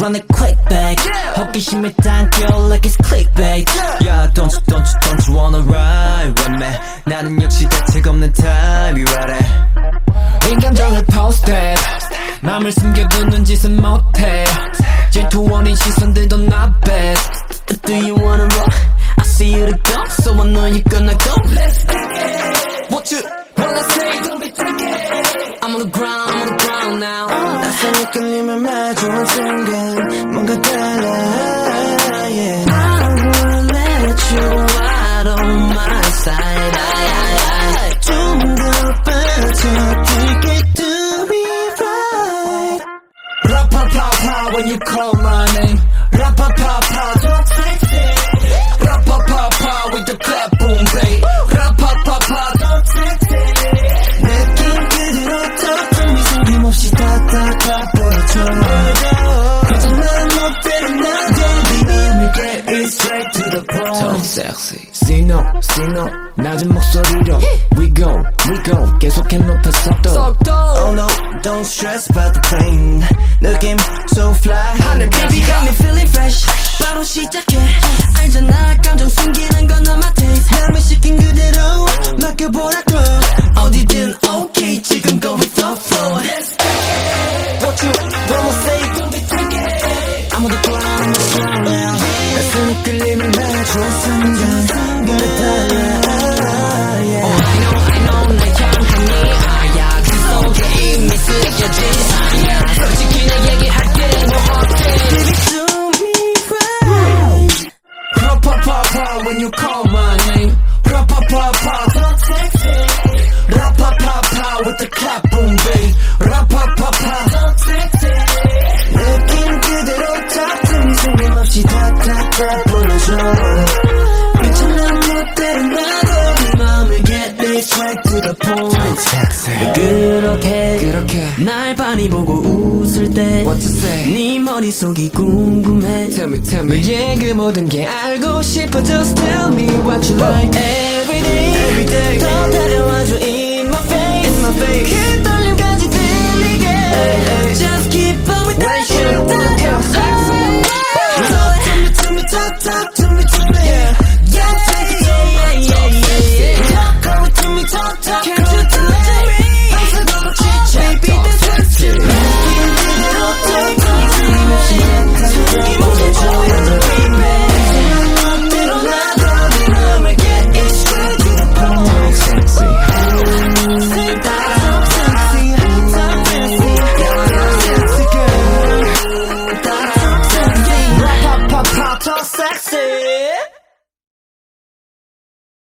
run it quick back 호기심에 당겨 like it's clickbait Yeah don't you don't you don't you wanna ride with me 나는 역시 대책 없는 타입이라래 인감정을 posted 맘을 숨겨두는 짓은 못해 질투원인 시선들도 not bad Do you wanna rock? I see you to go So I know you gonna go Let's take it What you wanna say? Don't be tricky I'm on the ground I'm on the ground Ra-pa-pa-pa when you call my name Ra-pa-pa-pa So sexy Ra-pa-pa-pa with the clap boom babe Ra-pa-pa-pa So sexy 느낌 그대로 덕분이 숨김없이 다다다 보여줘 하지만 멋대로 난 baby let me get it straight to the point So sexy See no, see no 낮은 목소리로 We go, we go 계속해 높여 속도 Oh no, don't stress about the pain 느낌 so fly 하늘 Baby got me feeling fresh 바로 시작해 알잖아 감정 숨기는 건 not my taste 맘을 시킨 그대로 맡겨보라고 어디든 okay 지금 go with the flow What you wanna say Don't be tricky I'm on the ground, I'm 끌림을 마주한 순간 그래 달라 yeah. I know I know 날 향한 네 아야 그 속에 이미 쓰여진 아야 솔직히 내 얘기할게 뭐 어때 Give it to me right Ra-pa-pa-pa when you call straight to the point 그렇게 그렇게 날 많이 보고 웃을 때 What to say 네 머릿속이 궁금해 Tell me, tell me 너의 그 모든 게 알고 싶어 Just tell me what you like Every day, Every day. 더 데려와줘 in my face, In my face. So sexy